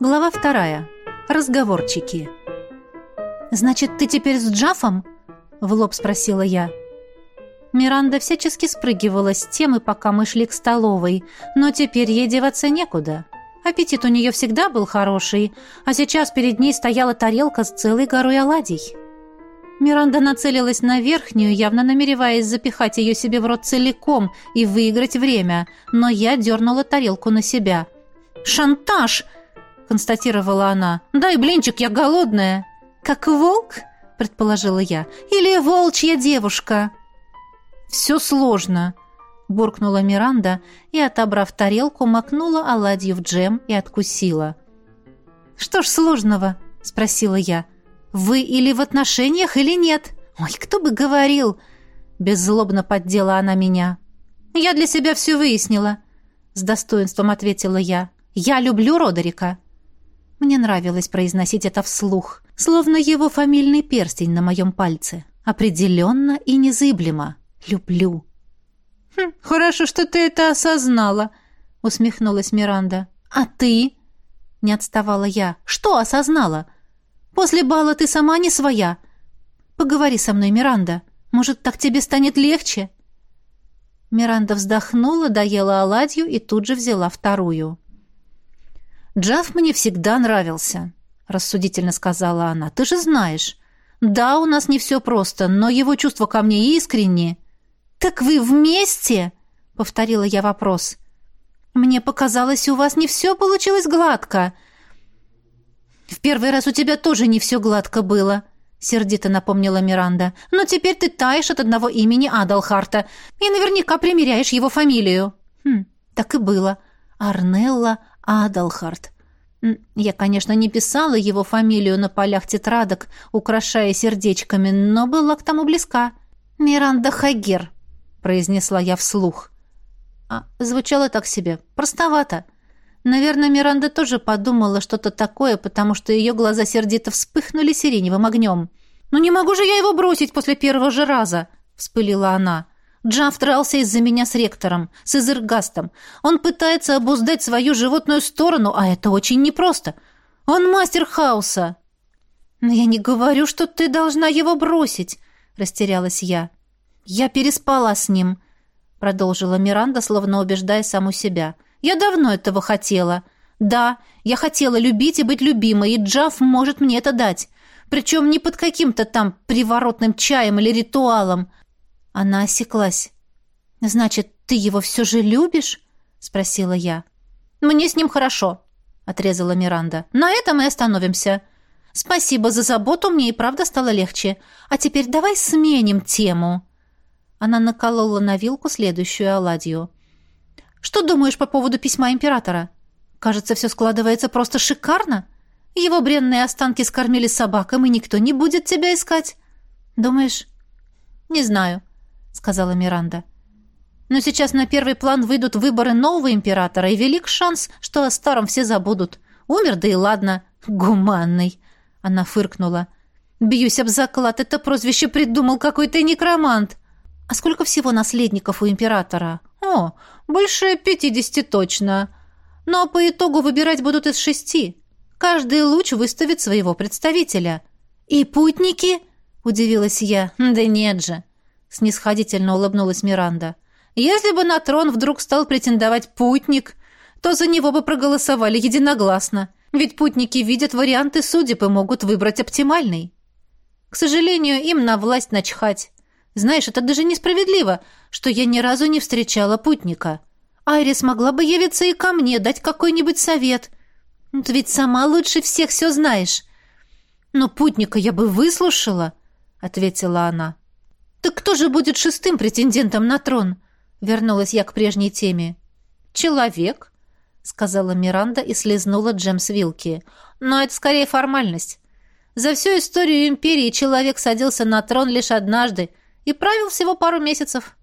Глава вторая. Разговорчики. «Значит, ты теперь с Джафом?» — в лоб спросила я. Миранда всячески спрыгивала с темы, пока мы шли к столовой, но теперь ей деваться некуда. Аппетит у нее всегда был хороший, а сейчас перед ней стояла тарелка с целой горой оладий. Миранда нацелилась на верхнюю, явно намереваясь запихать ее себе в рот целиком и выиграть время, но я дернула тарелку на себя. «Шантаж!» Констатировала она. «Дай блинчик, я голодная». «Как волк?» — предположила я. «Или волчья девушка?» «Все сложно», — буркнула Миранда и, отобрав тарелку, макнула оладью в джем и откусила. «Что ж сложного?» — спросила я. «Вы или в отношениях, или нет?» «Ой, кто бы говорил!» Беззлобно поддела она меня. «Я для себя все выяснила», — с достоинством ответила я. «Я люблю Родерика». Мне нравилось произносить это вслух, словно его фамильный перстень на моем пальце. Определенно и незыблемо. Люблю. «Хм, «Хорошо, что ты это осознала», — усмехнулась Миранда. «А ты?» — не отставала я. «Что осознала? После бала ты сама не своя. Поговори со мной, Миранда. Может, так тебе станет легче?» Миранда вздохнула, доела оладью и тут же взяла вторую. «Джав мне всегда нравился», — рассудительно сказала она. «Ты же знаешь. Да, у нас не все просто, но его чувства ко мне искренние». «Так вы вместе?» — повторила я вопрос. «Мне показалось, у вас не все получилось гладко». «В первый раз у тебя тоже не все гладко было», — сердито напомнила Миранда. «Но теперь ты таешь от одного имени Адалхарта и наверняка примеряешь его фамилию». «Хм, так и было. Арнелла Адалхарт. Я, конечно, не писала его фамилию на полях тетрадок, украшая сердечками, но была к тому близка. «Миранда Хагер», — произнесла я вслух. А звучало так себе, простовато. Наверное, Миранда тоже подумала что-то такое, потому что ее глаза сердито вспыхнули сиреневым огнем. «Ну не могу же я его бросить после первого же раза!» — вспылила она. Джаф дрался из-за меня с ректором, с Изергастом. Он пытается обуздать свою животную сторону, а это очень непросто. Он мастер хаоса. Но я не говорю, что ты должна его бросить, растерялась я. Я переспала с ним, продолжила Миранда, словно убеждая саму себя. Я давно этого хотела. Да, я хотела любить и быть любимой, и Джаф может мне это дать. Причем не под каким-то там приворотным чаем или ритуалом, она осеклась. «Значит, ты его все же любишь?» — спросила я. «Мне с ним хорошо», — отрезала Миранда. «На этом и остановимся. Спасибо за заботу, мне и правда стало легче. А теперь давай сменим тему». Она наколола на вилку следующую оладью. «Что думаешь по поводу письма императора? Кажется, все складывается просто шикарно. Его бренные останки скормили собакам, и никто не будет тебя искать. Думаешь?» «Не знаю. — сказала Миранда. «Но сейчас на первый план выйдут выборы нового императора, и велик шанс, что о старом все забудут. Умер, да и ладно. Гуманный!» Она фыркнула. «Бьюсь об заклад, это прозвище придумал какой-то некромант. А сколько всего наследников у императора? О, больше пятидесяти точно. Но по итогу выбирать будут из шести. Каждый луч выставит своего представителя. И путники?» — удивилась я. «Да нет же снисходительно улыбнулась Миранда. Если бы на трон вдруг стал претендовать путник, то за него бы проголосовали единогласно, ведь путники видят варианты судеб и могут выбрать оптимальный. К сожалению, им на власть начхать. Знаешь, это даже несправедливо, что я ни разу не встречала путника. Айрис могла бы явиться и ко мне, дать какой-нибудь совет. Ты ведь сама лучше всех все знаешь. Но путника я бы выслушала, — ответила она. «Так кто же будет шестым претендентом на трон?» Вернулась я к прежней теме. «Человек», — сказала Миранда и слезнула джем с вилки. «Но это скорее формальность. За всю историю империи человек садился на трон лишь однажды и правил всего пару месяцев».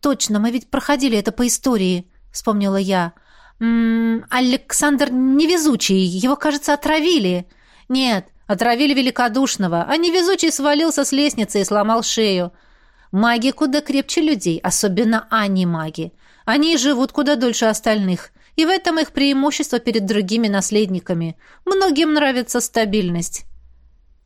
«Точно, мы ведь проходили это по истории», — вспомнила я. «М -м, «Александр невезучий, его, кажется, отравили». «Нет, Отравили великодушного, а невезучий свалился с лестницы и сломал шею. Маги куда крепче людей, особенно они-маги. Они живут куда дольше остальных. И в этом их преимущество перед другими наследниками. Многим нравится стабильность.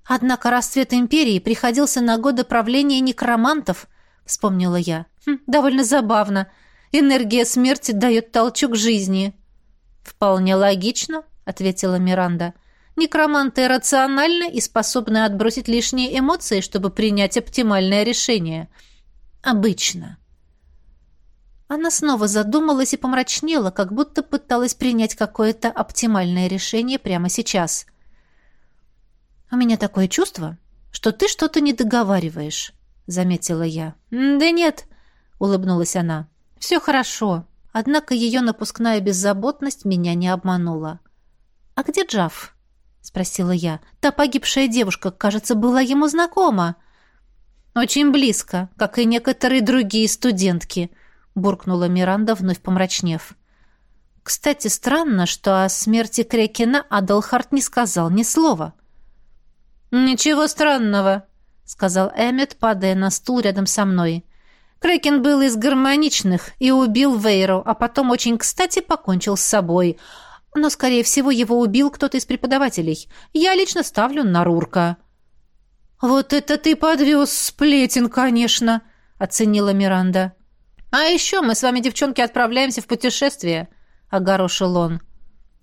Однако расцвет империи приходился на годы правления некромантов, вспомнила я. Хм, довольно забавно. Энергия смерти дает толчок жизни. Вполне логично, ответила Миранда. Некроманты рациональны и способны отбросить лишние эмоции, чтобы принять оптимальное решение. Обычно. Она снова задумалась и помрачнела, как будто пыталась принять какое-то оптимальное решение прямо сейчас. «У меня такое чувство, что ты что-то не договариваешь», — заметила я. «Да нет», — улыбнулась она. «Все хорошо». Однако ее напускная беззаботность меня не обманула. «А где Джав?» — спросила я. «Та погибшая девушка, кажется, была ему знакома». «Очень близко, как и некоторые другие студентки», — буркнула Миранда, вновь помрачнев. «Кстати, странно, что о смерти Крекена Адалхарт не сказал ни слова». «Ничего странного», — сказал Эммет, падая на стул рядом со мной. «Крекен был из гармоничных и убил Вейру, а потом очень кстати покончил с собой. Но, скорее всего, его убил кто-то из преподавателей. Я лично ставлю на Рурка». «Вот это ты подвез сплетен, конечно», — оценила Миранда. «А еще мы с вами, девчонки, отправляемся в путешествие», — огорошил он.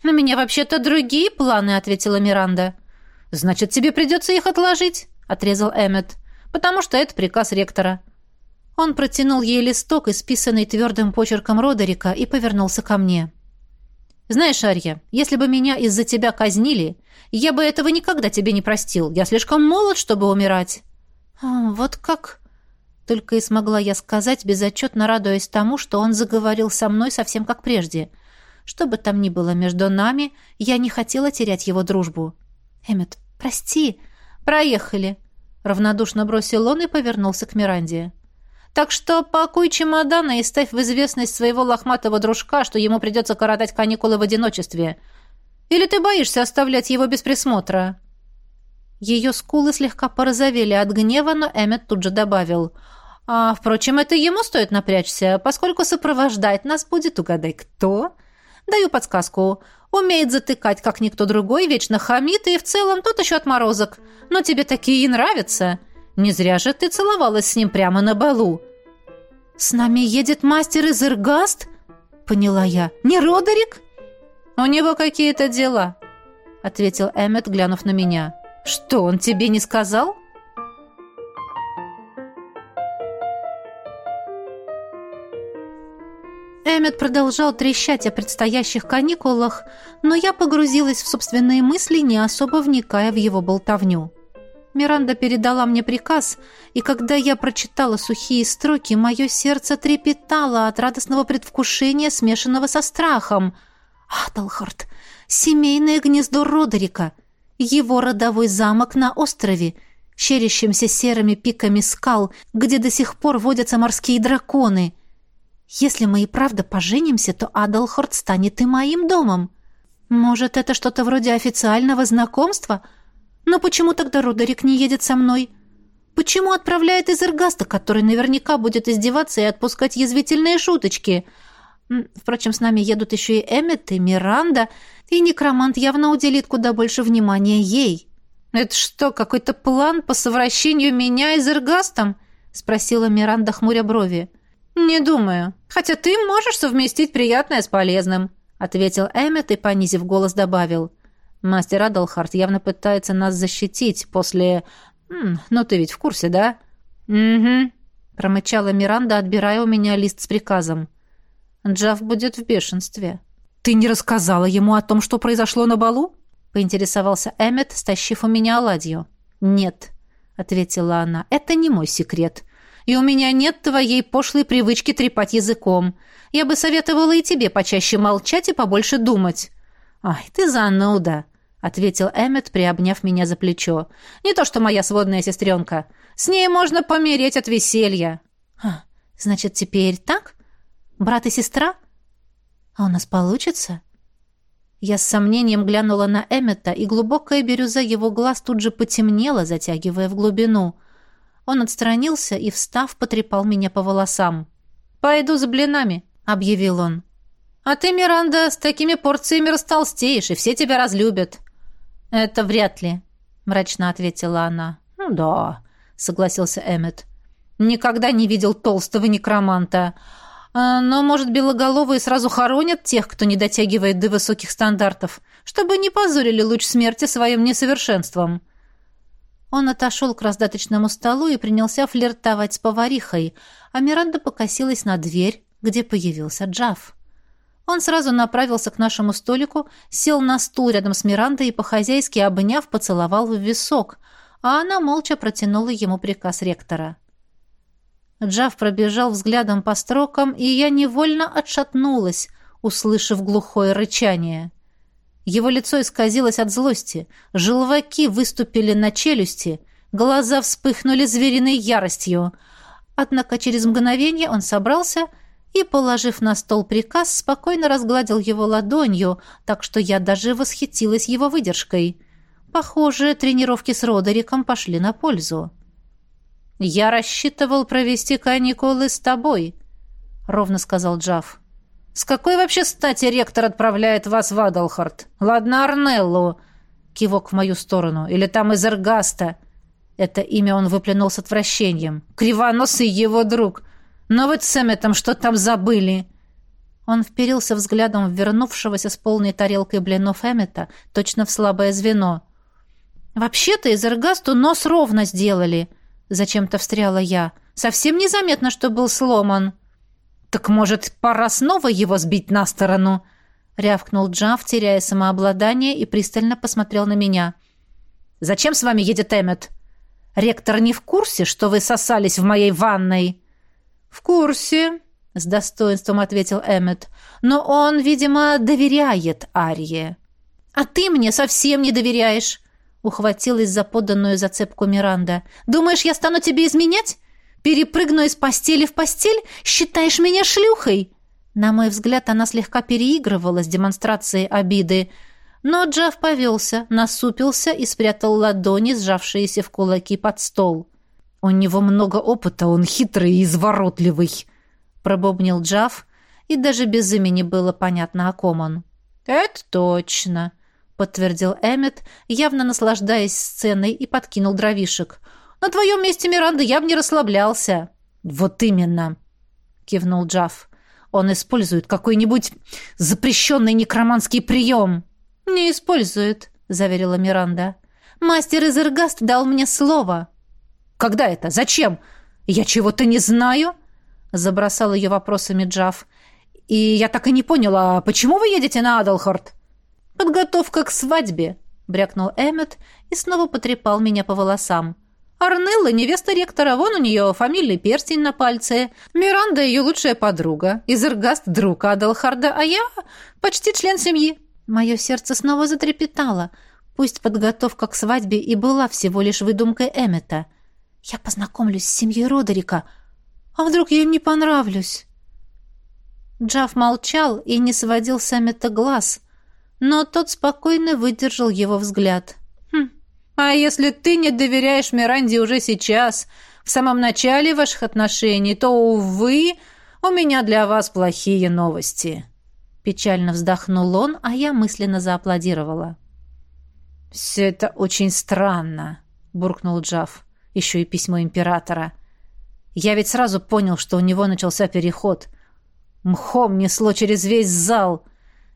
«У меня вообще-то другие планы», — ответила Миранда. «Значит, тебе придется их отложить», — отрезал Эммет, «потому что это приказ ректора». Он протянул ей листок, исписанный твердым почерком Родерика, и повернулся ко мне. «Знаешь, Арья, если бы меня из-за тебя казнили, я бы этого никогда тебе не простил. Я слишком молод, чтобы умирать». «А, «Вот как?» Только и смогла я сказать, безотчетно радуясь тому, что он заговорил со мной совсем как прежде. Что бы там ни было между нами, я не хотела терять его дружбу. «Эммет, прости, проехали», — равнодушно бросил он и повернулся к Миранде. «Так что пакуй чемоданы и ставь в известность своего лохматого дружка, что ему придется коротать каникулы в одиночестве. Или ты боишься оставлять его без присмотра?» Ее скулы слегка порозовели от гнева, но Эммет тут же добавил. «А, впрочем, это ему стоит напрячься, поскольку сопровождать нас будет, угадай, кто?» «Даю подсказку. Умеет затыкать, как никто другой, вечно хамит и в целом тот еще отморозок. Но тебе такие и нравятся. Не зря же ты целовалась с ним прямо на балу». «С нами едет мастер из Иргаст?» — поняла я. «Не Родерик?» «У него какие-то дела», — ответил Эммет, глянув на меня. «Что, он тебе не сказал?» Эммет продолжал трещать о предстоящих каникулах, но я погрузилась в собственные мысли, не особо вникая в его болтовню. Миранда передала мне приказ, и когда я прочитала сухие строки, мое сердце трепетало от радостного предвкушения, смешанного со страхом. Адалхард! Семейное гнездо Родерика! Его родовой замок на острове, щерящимся серыми пиками скал, где до сих пор водятся морские драконы — если мы и правда поженимся, то Адалхорд станет и моим домом. Может, это что-то вроде официального знакомства? Но почему тогда Родерик не едет со мной? Почему отправляет из Эргаста, который наверняка будет издеваться и отпускать язвительные шуточки? Впрочем, с нами едут еще и Эммет, и Миранда, и некромант явно уделит куда больше внимания ей. «Это что, какой-то план по совращению меня из Эргастом?» — спросила Миранда, хмуря брови. «Не думаю. Хотя ты можешь совместить приятное с полезным», — ответил Эммет и, понизив голос, добавил. «Мастер Адалхарт явно пытается нас защитить после... М, ну, ты ведь в курсе, да?» «Угу», — промычала Миранда, отбирая у меня лист с приказом. «Джав будет в бешенстве». «Ты не рассказала ему о том, что произошло на балу?» — поинтересовался Эммет, стащив у меня оладью. «Нет», — ответила она, — «это не мой секрет и у меня нет твоей пошлой привычки трепать языком. Я бы советовала и тебе почаще молчать и побольше думать». «Ай, ты зануда», — ответил Эммет, приобняв меня за плечо. «Не то что моя сводная сестренка. С ней можно помереть от веселья». «А, значит, теперь так? Брат и сестра? А у нас получится?» Я с сомнением глянула на Эммета, и глубокая бирюза его глаз тут же потемнела, затягивая в глубину. Он отстранился и, встав, потрепал меня по волосам. «Пойду за блинами», — объявил он. А ты, Миранда, с такими порциями растолстеешь, и все тебя разлюбят. Это вряд ли, мрачно ответила она. Ну да, согласился Эммет. Никогда не видел толстого некроманта. А, но, может, белоголовые сразу хоронят тех, кто не дотягивает до высоких стандартов, чтобы не позорили луч смерти своим несовершенством. Он отошел к раздаточному столу и принялся флиртовать с поварихой, а Миранда покосилась на дверь, где появился Джав. Он сразу направился к нашему столику, сел на стул рядом с Мирандой и, по-хозяйски обняв, поцеловал в висок, а она молча протянула ему приказ ректора. Джав пробежал взглядом по строкам, и я невольно отшатнулась, услышав глухое рычание. Его лицо исказилось от злости, желваки выступили на челюсти, глаза вспыхнули звериной яростью. Однако через мгновение он собрался и, положив на стол приказ, спокойно разгладил его ладонью, так что я даже восхитилась его выдержкой. Похоже, тренировки с Родериком пошли на пользу. «Я рассчитывал провести каникулы с тобой», — ровно сказал Джав. «С какой вообще стати ректор отправляет вас в Адалхард? Ладно, Арнеллу!» Кивок в мою сторону. «Или там из Эргаста?» Это имя он выплюнул с отвращением. «Кривоносый его друг! Но вы с Эмметом что там забыли?» Он вперился взглядом в вернувшегося с полной тарелкой блинов Эммета, точно в слабое звено. «Вообще-то из Эргасту нос ровно сделали», — зачем-то встряла я. «Совсем незаметно, что был сломан». «Так, может, пора снова его сбить на сторону?» — рявкнул Джав, теряя самообладание, и пристально посмотрел на меня. «Зачем с вами едет Эммет? Ректор не в курсе, что вы сосались в моей ванной?» «В курсе», — с достоинством ответил Эммет. «Но он, видимо, доверяет Арье». «А ты мне совсем не доверяешь», — ухватилась за поданную зацепку Миранда. «Думаешь, я стану тебе изменять? Перепрыгну из постели в постель? Считаешь меня шлюхой?» На мой взгляд, она слегка переигрывала с демонстрацией обиды, но Джав повелся, насупился и спрятал ладони, сжавшиеся в кулаки под стол. «У него много опыта, он хитрый и изворотливый», — пробобнил Джав, и даже без имени было понятно, о ком он. «Это точно», — подтвердил Эммет, явно наслаждаясь сценой, и подкинул дровишек. «На твоем месте, Миранда, я бы не расслаблялся». «Вот именно», — кивнул Джав. «Он использует какой-нибудь запрещенный некроманский прием». «Не использует», — заверила Миранда. «Мастер из Иргаст дал мне слово». Когда это? Зачем? Я чего-то не знаю?» Забросал ее вопросами Джав. «И я так и не поняла, почему вы едете на Адалхорд?» «Подготовка к свадьбе», — брякнул Эммет и снова потрепал меня по волосам. «Арнелла — невеста ректора, вон у нее фамильный перстень на пальце. Миранда — ее лучшая подруга. Изергаст — друг Адалхарда, а я — почти член семьи». Мое сердце снова затрепетало. Пусть подготовка к свадьбе и была всего лишь выдумкой Эммета — я познакомлюсь с семьей Родерика. А вдруг я им не понравлюсь? Джав молчал и не сводил с Эммета глаз, но тот спокойно выдержал его взгляд. «Хм, а если ты не доверяешь Миранде уже сейчас, в самом начале ваших отношений, то, увы, у меня для вас плохие новости». Печально вздохнул он, а я мысленно зааплодировала. «Все это очень странно», — буркнул Джав еще и письмо императора. Я ведь сразу понял, что у него начался переход. Мхом несло через весь зал,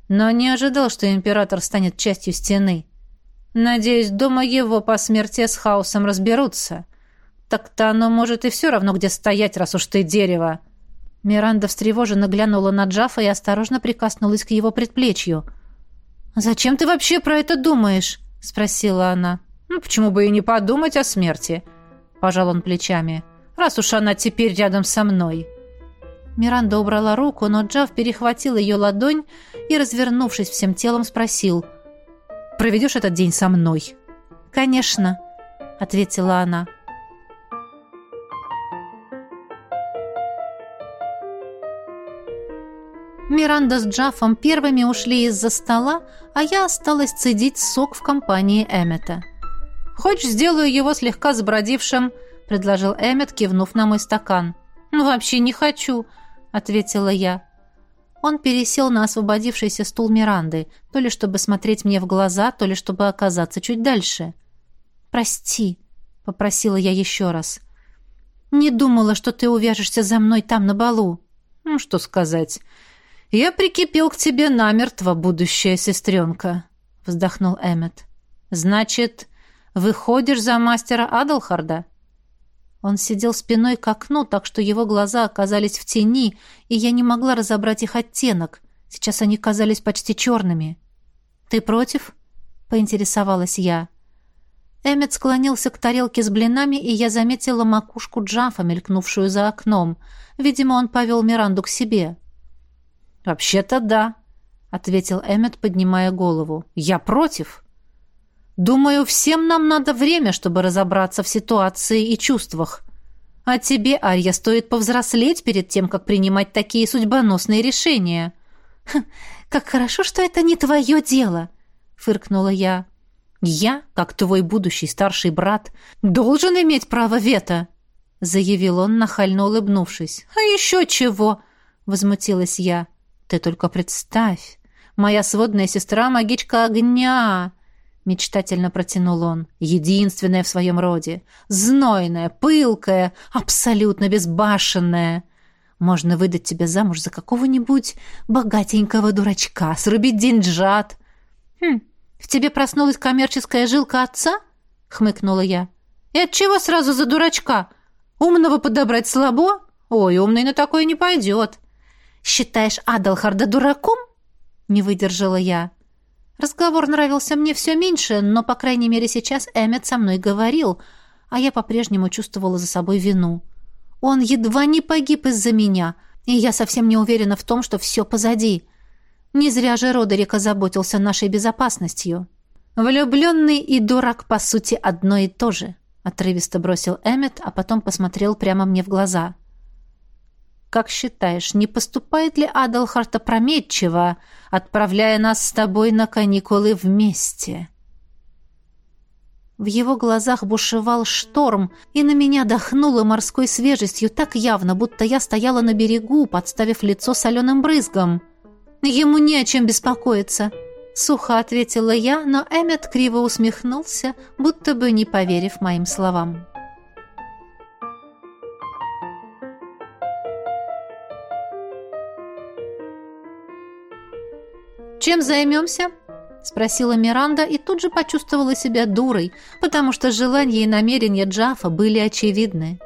но не ожидал, что император станет частью стены. Надеюсь, дома его по смерти с хаосом разберутся. Так-то оно может и все равно, где стоять, раз уж ты дерево. Миранда встревоженно глянула на Джафа и осторожно прикоснулась к его предплечью. «Зачем ты вообще про это думаешь?» — спросила она. «Ну, почему бы и не подумать о смерти?» — пожал он плечами. «Раз уж она теперь рядом со мной». Миранда убрала руку, но Джав перехватил ее ладонь и, развернувшись всем телом, спросил. «Проведешь этот день со мной?» «Конечно», — ответила она. Миранда с Джафом первыми ушли из-за стола, а я осталась цедить сок в компании Эммета. «Хочешь, сделаю его слегка забродившим?» — предложил Эммет, кивнув на мой стакан. «Ну, вообще не хочу», — ответила я. Он пересел на освободившийся стул Миранды, то ли чтобы смотреть мне в глаза, то ли чтобы оказаться чуть дальше. «Прости», — попросила я еще раз. «Не думала, что ты увяжешься за мной там на балу». «Ну, что сказать. Я прикипел к тебе намертво, будущая сестренка», — вздохнул Эммет. «Значит, выходишь за мастера Адалхарда?» Он сидел спиной к окну, так что его глаза оказались в тени, и я не могла разобрать их оттенок. Сейчас они казались почти черными. «Ты против?» — поинтересовалась я. Эммет склонился к тарелке с блинами, и я заметила макушку Джафа, мелькнувшую за окном. Видимо, он повел Миранду к себе. «Вообще-то да», — ответил Эммет, поднимая голову. «Я против. Думаю, всем нам надо время, чтобы разобраться в ситуации и чувствах. А тебе, Арья, стоит повзрослеть перед тем, как принимать такие судьбоносные решения». «Хм, «Как хорошо, что это не твое дело», — фыркнула я. «Я, как твой будущий старший брат, должен иметь право вето», — заявил он, нахально улыбнувшись. «А еще чего?» — возмутилась я. «Ты только представь, моя сводная сестра — магичка огня!» Мечтательно протянул он. «Единственная в своем роде. Знойная, пылкая, абсолютно безбашенная. Можно выдать тебя замуж за какого-нибудь богатенького дурачка, срубить деньжат». «Хм, в тебе проснулась коммерческая жилка отца?» — хмыкнула я. «И отчего сразу за дурачка? Умного подобрать слабо? Ой, умный на такое не пойдет». «Считаешь Адалхарда дураком?» — не выдержала я. Разговор нравился мне все меньше, но, по крайней мере, сейчас Эммет со мной говорил, а я по-прежнему чувствовала за собой вину. Он едва не погиб из-за меня, и я совсем не уверена в том, что все позади. Не зря же Родерик озаботился нашей безопасностью. «Влюбленный и дурак, по сути, одно и то же», — отрывисто бросил Эммет, а потом посмотрел прямо мне в глаза — как считаешь, не поступает ли Адалхарт опрометчиво, отправляя нас с тобой на каникулы вместе?» В его глазах бушевал шторм, и на меня дохнуло морской свежестью так явно, будто я стояла на берегу, подставив лицо соленым брызгом. «Ему не о чем беспокоиться», — сухо ответила я, но Эммет криво усмехнулся, будто бы не поверив моим словам. «Чем займемся?» — спросила Миранда и тут же почувствовала себя дурой, потому что желания и намерения Джафа были очевидны.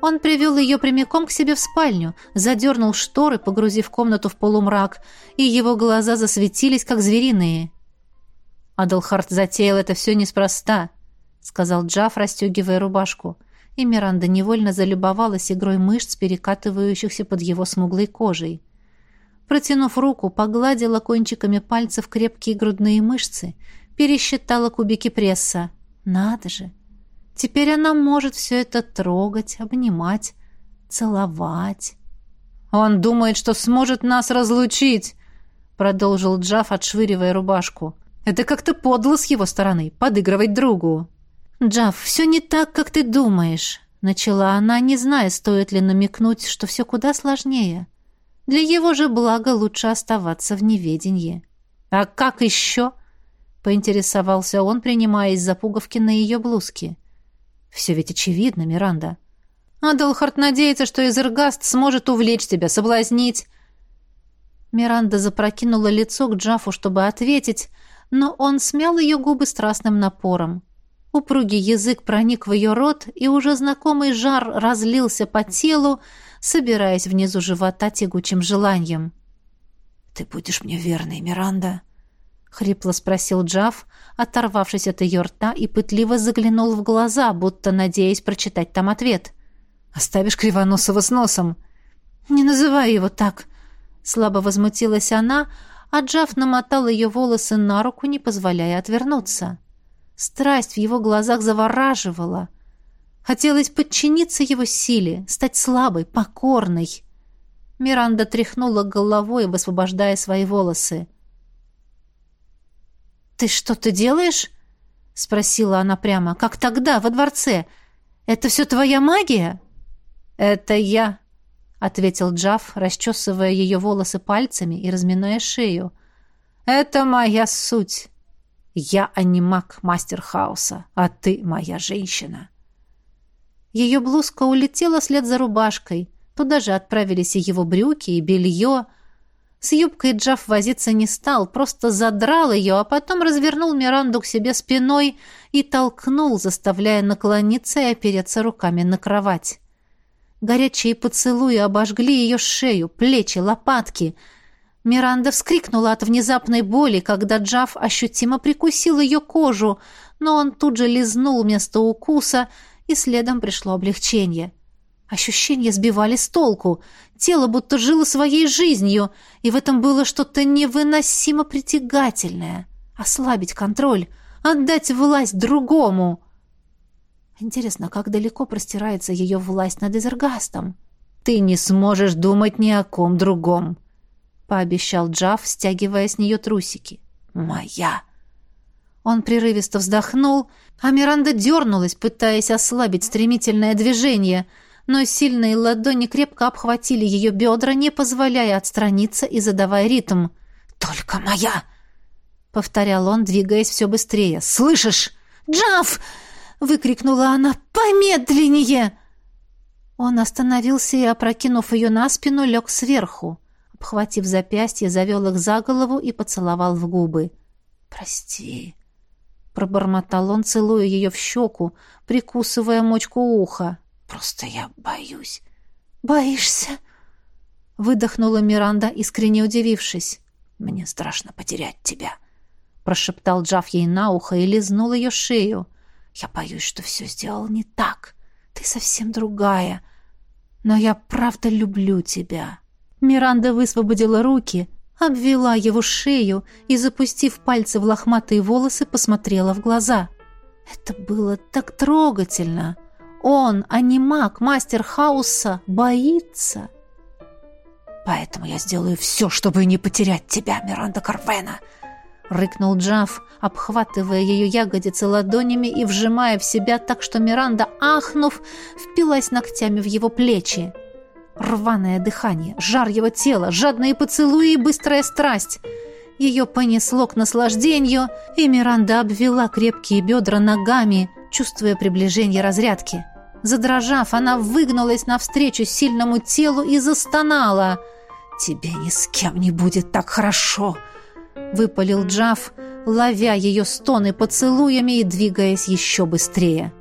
Он привел ее прямиком к себе в спальню, задернул шторы, погрузив комнату в полумрак, и его глаза засветились, как звериные. «Адалхарт затеял это все неспроста», — сказал Джаф, расстегивая рубашку, и Миранда невольно залюбовалась игрой мышц, перекатывающихся под его смуглой кожей. Протянув руку, погладила кончиками пальцев крепкие грудные мышцы, пересчитала кубики пресса. Надо же! Теперь она может все это трогать, обнимать, целовать. «Он думает, что сможет нас разлучить!» продолжил Джаф, отшвыривая рубашку. «Это как-то подло с его стороны, подыгрывать другу». «Джаф, все не так, как ты думаешь», — начала она, не зная, стоит ли намекнуть, что все куда сложнее. Для его же блага лучше оставаться в неведении. «А как еще?» — поинтересовался он, принимаясь за пуговки на ее блузке. «Все ведь очевидно, Миранда. Адалхард надеется, что Изергаст сможет увлечь тебя, соблазнить». Миранда запрокинула лицо к Джафу, чтобы ответить, но он смял ее губы страстным напором. Упругий язык проник в ее рот, и уже знакомый жар разлился по телу, собираясь внизу живота тягучим желанием. «Ты будешь мне верной, Миранда?» — хрипло спросил Джав, оторвавшись от ее рта и пытливо заглянул в глаза, будто надеясь прочитать там ответ. «Оставишь Кривоносова с носом?» «Не называй его так!» Слабо возмутилась она, а Джав намотал ее волосы на руку, не позволяя отвернуться. Страсть в его глазах завораживала — Хотелось подчиниться его силе, стать слабой, покорной. Миранда тряхнула головой, высвобождая свои волосы. «Ты что-то делаешь?» — спросила она прямо. «Как тогда, во дворце? Это все твоя магия?» «Это я», — ответил Джав, расчесывая ее волосы пальцами и разминая шею. «Это моя суть. Я анимак мастер хаоса, а ты моя женщина». Ее блузка улетела вслед за рубашкой. Туда же отправились и его брюки, и белье. С юбкой Джав возиться не стал, просто задрал ее, а потом развернул Миранду к себе спиной и толкнул, заставляя наклониться и опереться руками на кровать. Горячие поцелуи обожгли ее шею, плечи, лопатки. Миранда вскрикнула от внезапной боли, когда Джав ощутимо прикусил ее кожу, но он тут же лизнул место укуса, и следом пришло облегчение. Ощущения сбивали с толку. Тело будто жило своей жизнью, и в этом было что-то невыносимо притягательное. Ослабить контроль, отдать власть другому — Интересно, как далеко простирается ее власть над Эзергастом? «Ты не сможешь думать ни о ком другом», — пообещал Джав, стягивая с нее трусики. «Моя!» Он прерывисто вздохнул, а Миранда дернулась, пытаясь ослабить стремительное движение, но сильные ладони крепко обхватили ее бедра, не позволяя отстраниться и задавая ритм. «Только моя!» — повторял он, двигаясь все быстрее. «Слышишь? Джав!» выкрикнула она. «Помедленнее!» Он остановился и, опрокинув ее на спину, лег сверху. Обхватив запястье, завел их за голову и поцеловал в губы. «Прости», — пробормотал он, целуя ее в щеку, прикусывая мочку уха. «Просто я боюсь». «Боишься?» — выдохнула Миранда, искренне удивившись. «Мне страшно потерять тебя», — прошептал Джав ей на ухо и лизнул ее шею. Я боюсь, что все сделал не так. Ты совсем другая. Но я правда люблю тебя». Миранда высвободила руки, обвела его шею и, запустив пальцы в лохматые волосы, посмотрела в глаза. Это было так трогательно. Он, анимак, мастер хаоса, боится. «Поэтому я сделаю все, чтобы не потерять тебя, Миранда Карвена», рыкнул Джав, обхватывая ее ягодицы ладонями и вжимая в себя так, что Миранда, ахнув, впилась ногтями в его плечи. Рваное дыхание, жар его тела, жадные поцелуи и быстрая страсть. Ее понесло к наслаждению, и Миранда обвела крепкие бедра ногами, чувствуя приближение разрядки. Задрожав, она выгнулась навстречу сильному телу и застонала. «Тебе ни с кем не будет так хорошо!» выпалил Джав, ловя ее стоны поцелуями и двигаясь еще быстрее.